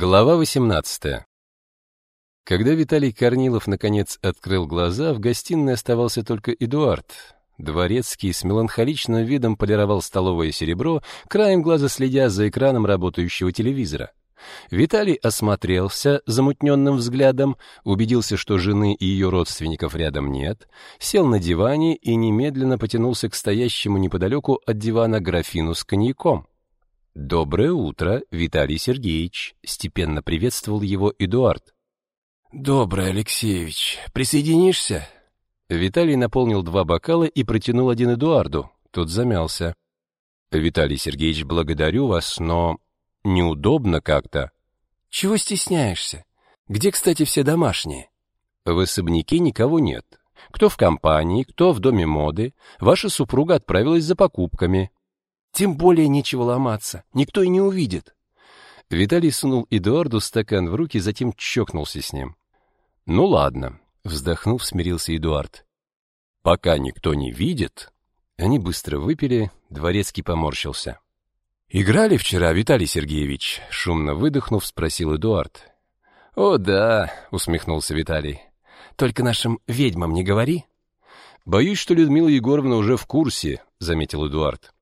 Глава 18. Когда Виталий Корнилов наконец открыл глаза, в гостиной оставался только Эдуард. Дворецкий с меланхоличным видом полировал столовое серебро, краем глаза следя за экраном работающего телевизора. Виталий осмотрелся замутненным взглядом, убедился, что жены и ее родственников рядом нет, сел на диване и немедленно потянулся к стоящему неподалеку от дивана графину с коньяком. «Доброе утро, Виталий Сергеевич», — степенно приветствовал его Эдуард. «Доброе, Алексеевич. Присоединишься?» Виталий наполнил два бокала и протянул один Эдуарду. Тот замялся. «Виталий Сергеевич, благодарю вас, но неудобно как-то». «Чего стесняешься? Где, кстати, все домашние?» «В особняке никого нет. Кто в компании, кто в доме моды. Ваша супруга отправилась за покупками. Тем более нечего ломаться, никто и не увидит. Виталий сунул Эдуарду стакан в руки, затем чокнулся с ним. Ну ладно, вздохнув, смирился Эдуард. Пока никто не видит, они быстро выпили, дворецкий поморщился. Играли вчера, Виталий Сергеевич, шумно выдохнув, спросил Эдуард. О, да, усмехнулся Виталий. Только нашим ведьмам не говори. Боюсь, что Людмила Егоровна уже в курсе, заметил Эдуард.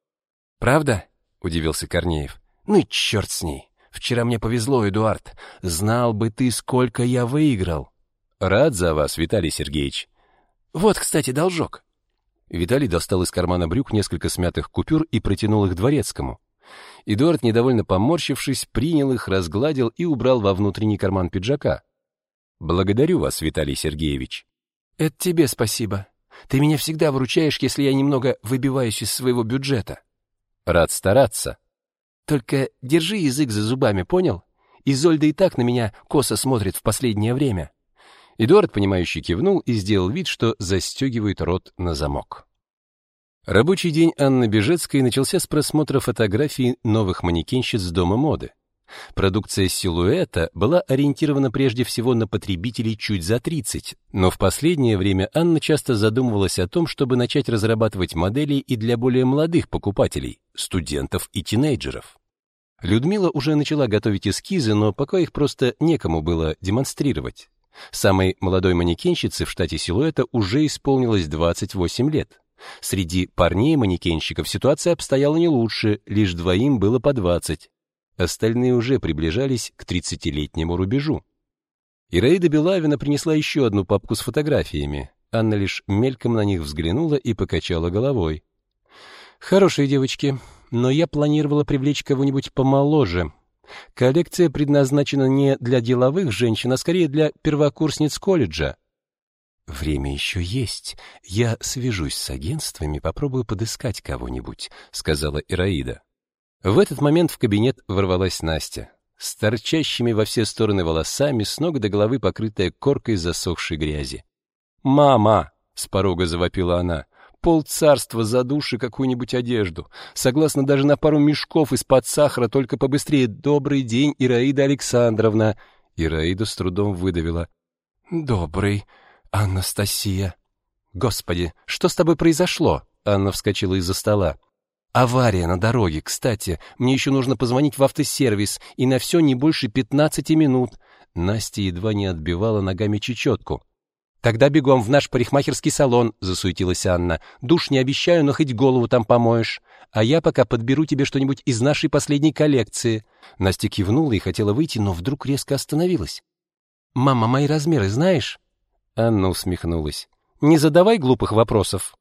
Правда? удивился Корнеев. Ну и черт с ней. Вчера мне повезло, Эдуард. Знал бы ты, сколько я выиграл. Рад за вас, Виталий Сергеевич. Вот, кстати, должок. Виталий достал из кармана брюк несколько смятых купюр и протянул их дворецкому. Эдуард, недовольно поморщившись, принял их, разгладил и убрал во внутренний карман пиджака. Благодарю вас, Виталий Сергеевич. Это тебе спасибо. Ты меня всегда выручаешь, если я немного выбиваюсь из своего бюджета. Рад стараться. Только держи язык за зубами, понял? Изольда и так на меня косо смотрит в последнее время. Эдуард, понимающе кивнул и сделал вид, что застегивает рот на замок. Рабочий день Анны Бежецкой начался с просмотра фотографий новых манекенщиц дома моды. Продукция силуэта была ориентирована прежде всего на потребителей чуть за 30, но в последнее время Анна часто задумывалась о том, чтобы начать разрабатывать модели и для более молодых покупателей, студентов и тинейджеров. Людмила уже начала готовить эскизы, но пока их просто некому было демонстрировать. Самой молодой манекенщице в штате силуэта уже исполнилось 28 лет. Среди парней-манекенщиков ситуация обстояла не лучше, лишь двоим было по 20. Остальные уже приближались к тридцатилетнему рубежу. Ираида Белавина принесла еще одну папку с фотографиями. Анна лишь мельком на них взглянула и покачала головой. Хорошие девочки, но я планировала привлечь кого-нибудь помоложе. Коллекция предназначена не для деловых женщин, а скорее для первокурсниц колледжа. Время еще есть. Я свяжусь с агентствами, попробую подыскать кого-нибудь, сказала Ираида. В этот момент в кабинет ворвалась Настя, с торчащими во все стороны волосами, с ног до головы покрытая коркой засохшей грязи. "Мама!" с порога завопила она. "Пол царства за души какую-нибудь одежду. Согласно даже на пару мешков из-под сахара, только побыстрее. Добрый день, Ираида Александровна." Ираида с трудом выдавила: "Добрый, Анастасия". "Господи, что с тобой произошло?" Анна вскочила из-за стола. Авария на дороге. Кстати, мне еще нужно позвонить в автосервис, и на все не больше 15 минут. Настя едва не отбивала ногами чечетку. Тогда бегом в наш парикмахерский салон, засуетилась Анна. Душ не обещаю, но хоть голову там помоешь. А я пока подберу тебе что-нибудь из нашей последней коллекции. Настя кивнула и хотела выйти, но вдруг резко остановилась. Мама, мои размеры знаешь? Анна усмехнулась. Не задавай глупых вопросов.